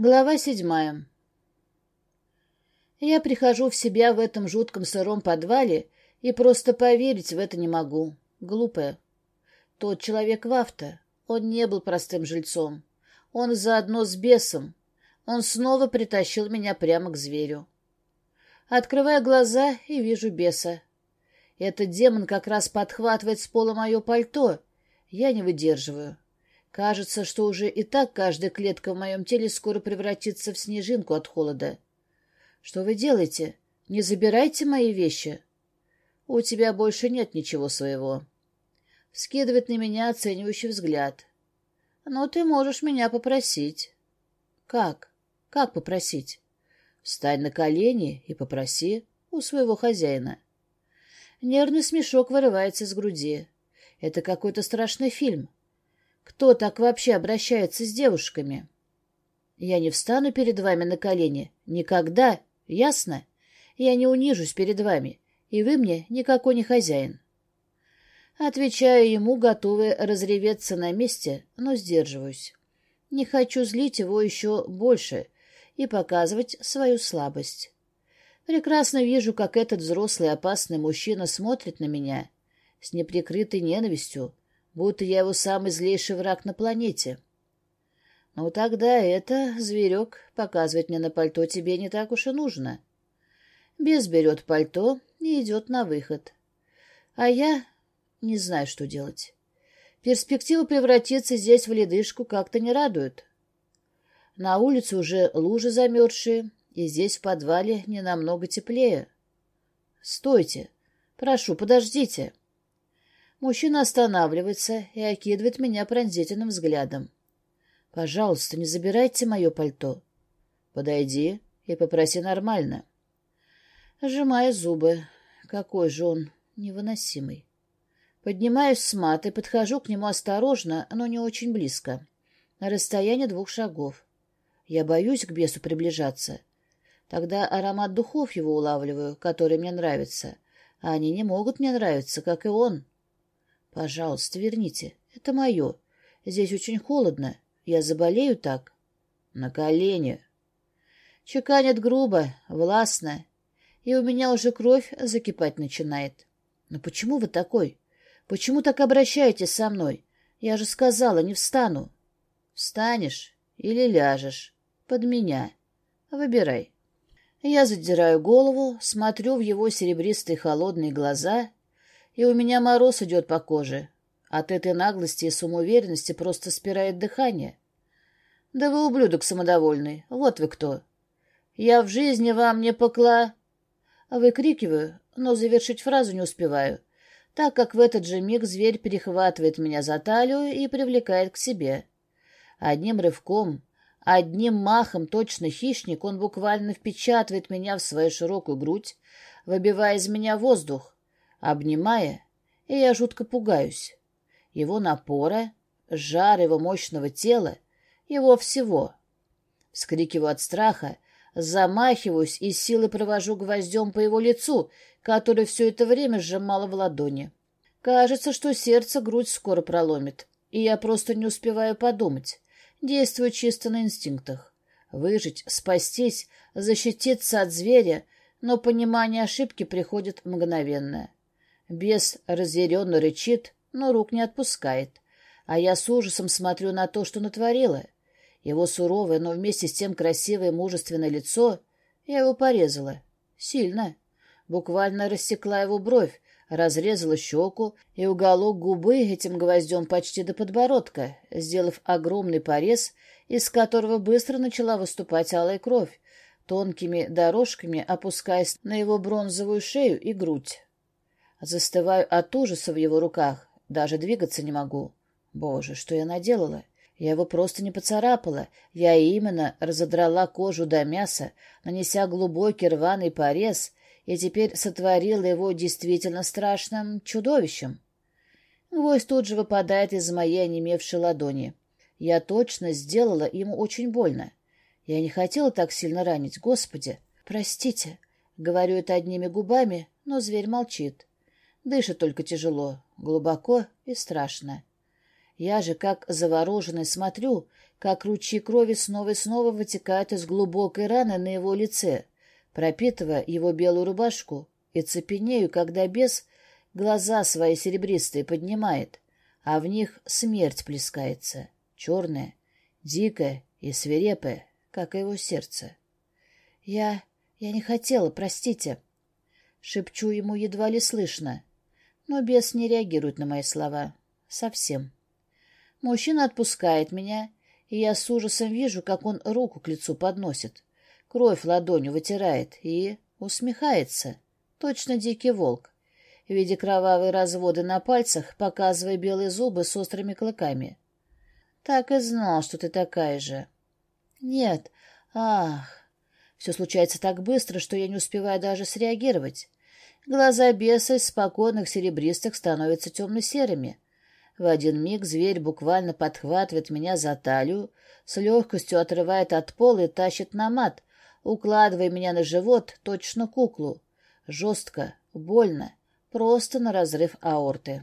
Глава седьмая. Я прихожу в себя в этом жутком сыром подвале и просто поверить в это не могу. Глупая. Тот человек в авто, он не был простым жильцом. Он заодно с бесом. Он снова притащил меня прямо к зверю. Открываю глаза и вижу беса. Этот демон как раз подхватывает с пола мое пальто. Я не выдерживаю. Кажется, что уже и так каждая клетка в моем теле скоро превратится в снежинку от холода. Что вы делаете? Не забирайте мои вещи. У тебя больше нет ничего своего. Скидывает на меня оценивающий взгляд. Но ты можешь меня попросить. Как? Как попросить? Встань на колени и попроси у своего хозяина. Нервный смешок вырывается из груди. Это какой-то страшный фильм. Кто так вообще обращается с девушками? Я не встану перед вами на колени. Никогда. Ясно? Я не унижусь перед вами. И вы мне никакой не хозяин. Отвечаю ему, готовая разреветься на месте, но сдерживаюсь. Не хочу злить его еще больше и показывать свою слабость. Прекрасно вижу, как этот взрослый опасный мужчина смотрит на меня с неприкрытой ненавистью, будто я его самый злейший враг на планете. Ну тогда это, зверек, показывать мне на пальто тебе не так уж и нужно. Без берет пальто и идет на выход. А я не знаю, что делать. Перспектива превратиться здесь в ледышку как-то не радует. На улице уже лужи замерзшие, и здесь в подвале не намного теплее. Стойте! Прошу, подождите! Мужчина останавливается и окидывает меня пронзительным взглядом. «Пожалуйста, не забирайте мое пальто. Подойди и попроси нормально». Сжимая зубы. Какой же он невыносимый. Поднимаюсь с маты, подхожу к нему осторожно, но не очень близко. На расстоянии двух шагов. Я боюсь к бесу приближаться. Тогда аромат духов его улавливаю, который мне нравится. А они не могут мне нравиться, как и он. Пожалуйста, верните. Это мое. Здесь очень холодно. Я заболею так. На колени. Чеканит грубо, властно. И у меня уже кровь закипать начинает. Но почему вы такой? Почему так обращаетесь со мной? Я же сказала, не встану. Встанешь или ляжешь. Под меня. Выбирай. Я задираю голову, смотрю в его серебристые холодные глаза и у меня мороз идет по коже. От этой наглости и самоуверенности просто спирает дыхание. Да вы ублюдок самодовольный, вот вы кто. Я в жизни вам не покла... Выкрикиваю, но завершить фразу не успеваю, так как в этот же миг зверь перехватывает меня за талию и привлекает к себе. Одним рывком, одним махом, точно хищник, он буквально впечатывает меня в свою широкую грудь, выбивая из меня воздух, обнимая, и я жутко пугаюсь. Его напора, жар его мощного тела, его всего. Вскрикиваю от страха, замахиваюсь и силой провожу гвоздем по его лицу, которое все это время сжимало в ладони. Кажется, что сердце грудь скоро проломит, и я просто не успеваю подумать. Действую чисто на инстинктах. Выжить, спастись, защититься от зверя, но понимание ошибки приходит мгновенно. Бес разъяренно рычит, но рук не отпускает. А я с ужасом смотрю на то, что натворила. Его суровое, но вместе с тем красивое мужественное лицо я его порезала. Сильно. Буквально рассекла его бровь, разрезала щеку и уголок губы этим гвоздем почти до подбородка, сделав огромный порез, из которого быстро начала выступать алая кровь, тонкими дорожками опускаясь на его бронзовую шею и грудь. Застываю от ужаса в его руках, даже двигаться не могу. Боже, что я наделала? Я его просто не поцарапала. Я именно разодрала кожу до мяса, нанеся глубокий рваный порез, и теперь сотворила его действительно страшным чудовищем. Гвоздь тут же выпадает из моей онемевшей ладони. Я точно сделала ему очень больно. Я не хотела так сильно ранить, Господи. Простите, говорю это одними губами, но зверь молчит. Дышит только тяжело, глубоко и страшно. Я же, как завороженный, смотрю, как ручьи крови снова и снова вытекают из глубокой раны на его лице, пропитывая его белую рубашку, и цепенею, когда бес глаза свои серебристые поднимает, а в них смерть плескается, черная, дикая и свирепая, как и его сердце. «Я... я не хотела, простите». Шепчу ему едва ли слышно, но бес не реагирует на мои слова. Совсем. Мужчина отпускает меня, и я с ужасом вижу, как он руку к лицу подносит, кровь ладонью вытирает и усмехается, точно дикий волк, в виде кровавые разводы на пальцах, показывая белые зубы с острыми клыками. Так и знал, что ты такая же. Нет, ах, все случается так быстро, что я не успеваю даже среагировать. Глаза беса из спокойных серебристых становятся темно-серыми. В один миг зверь буквально подхватывает меня за талию, с легкостью отрывает от пола и тащит на мат, укладывая меня на живот, точно куклу. Жестко, больно, просто на разрыв аорты.